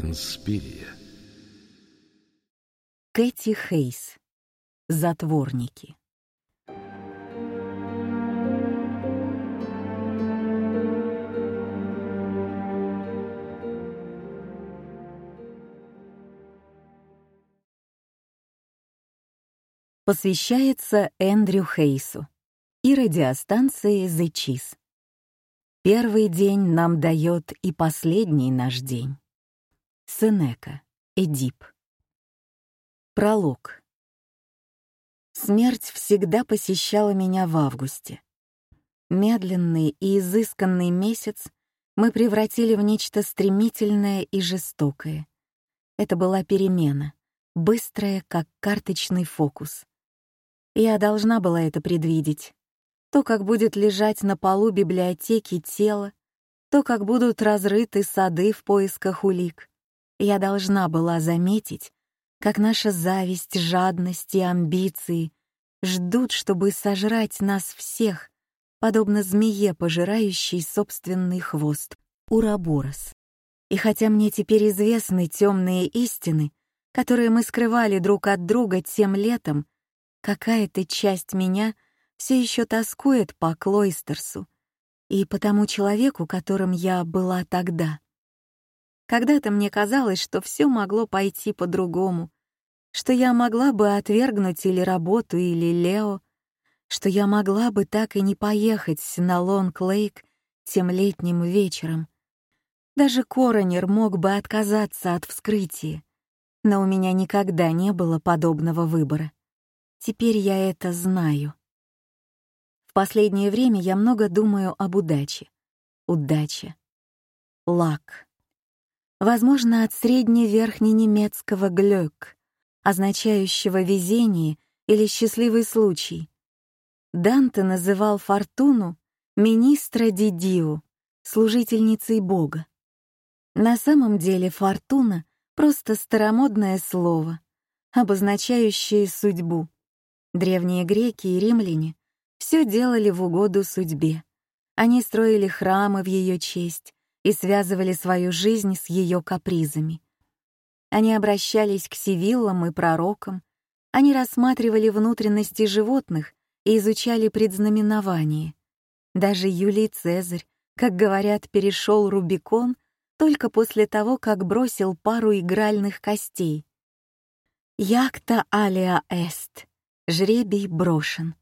Инспирия. Кэти Хейс. Затворники. Посвящается Эндрю Хейсу и радиостанции The Cheese. Первый день нам дает и последний наш день. Сенека. Эдип. Пролог. Смерть всегда посещала меня в августе. Медленный и изысканный месяц мы превратили в нечто стремительное и жестокое. Это была перемена, быстрая, как карточный фокус. Я должна была это предвидеть. То, как будет лежать на полу библиотеки тело, то, как будут разрыты сады в поисках улик — я должна была заметить, как наша зависть, жадность и амбиции ждут, чтобы сожрать нас всех, подобно змее, пожирающей собственный хвост, ураборос. И хотя мне теперь известны темные истины, которые мы скрывали друг от друга тем летом, какая-то часть меня все еще тоскует по Клойстерсу и по тому человеку, которым я была тогда. Когда-то мне казалось, что все могло пойти по-другому, что я могла бы отвергнуть или работу, или Лео, что я могла бы так и не поехать на Лонг-Лейк тем летним вечером. Даже коронер мог бы отказаться от вскрытия, но у меня никогда не было подобного выбора. Теперь я это знаю. В последнее время я много думаю об удаче. Удача. Лак возможно, от средневерхненемецкого «глёк», означающего «везение» или «счастливый случай». Данте называл Фортуну министра Дидио, служительницей Бога. На самом деле «фортуна» — просто старомодное слово, обозначающее судьбу. Древние греки и римляне все делали в угоду судьбе. Они строили храмы в ее честь, и связывали свою жизнь с ее капризами. Они обращались к сивиллам и пророкам, они рассматривали внутренности животных и изучали предзнаменование. Даже Юлий Цезарь, как говорят, перешел Рубикон только после того, как бросил пару игральных костей. «Якта алия эст» Жребий брошен.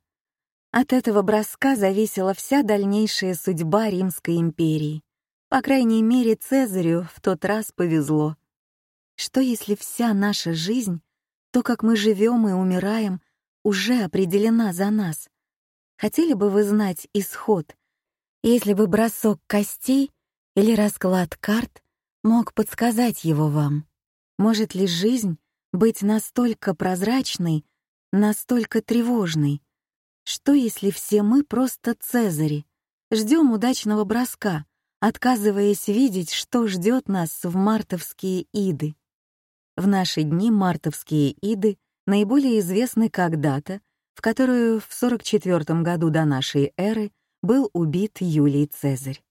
От этого броска зависела вся дальнейшая судьба Римской империи. По крайней мере, Цезарю в тот раз повезло. Что если вся наша жизнь, то, как мы живем и умираем, уже определена за нас? Хотели бы вы знать исход, если бы бросок костей или расклад карт мог подсказать его вам? Может ли жизнь быть настолько прозрачной, настолько тревожной? Что если все мы просто Цезари, ждем удачного броска — отказываясь видеть, что ждет нас в мартовские иды. В наши дни мартовские иды наиболее известны как дата, в которую в 44 году до нашей эры был убит Юлий Цезарь.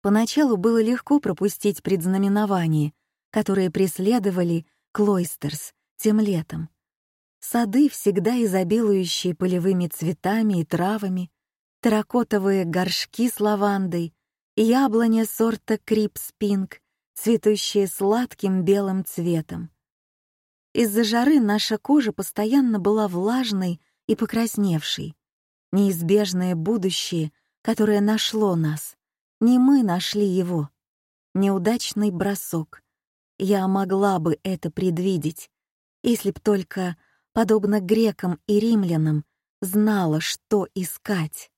Поначалу было легко пропустить предзнаменование, которые преследовали Клойстерс тем летом. Сады, всегда изобилующие полевыми цветами и травами, терракотовые горшки с лавандой, яблоня сорта Крипс Пинк, цветущая сладким белым цветом. Из-за жары наша кожа постоянно была влажной и покрасневшей. Неизбежное будущее, которое нашло нас. Не мы нашли его. Неудачный бросок. Я могла бы это предвидеть, если б только, подобно грекам и римлянам, знала, что искать.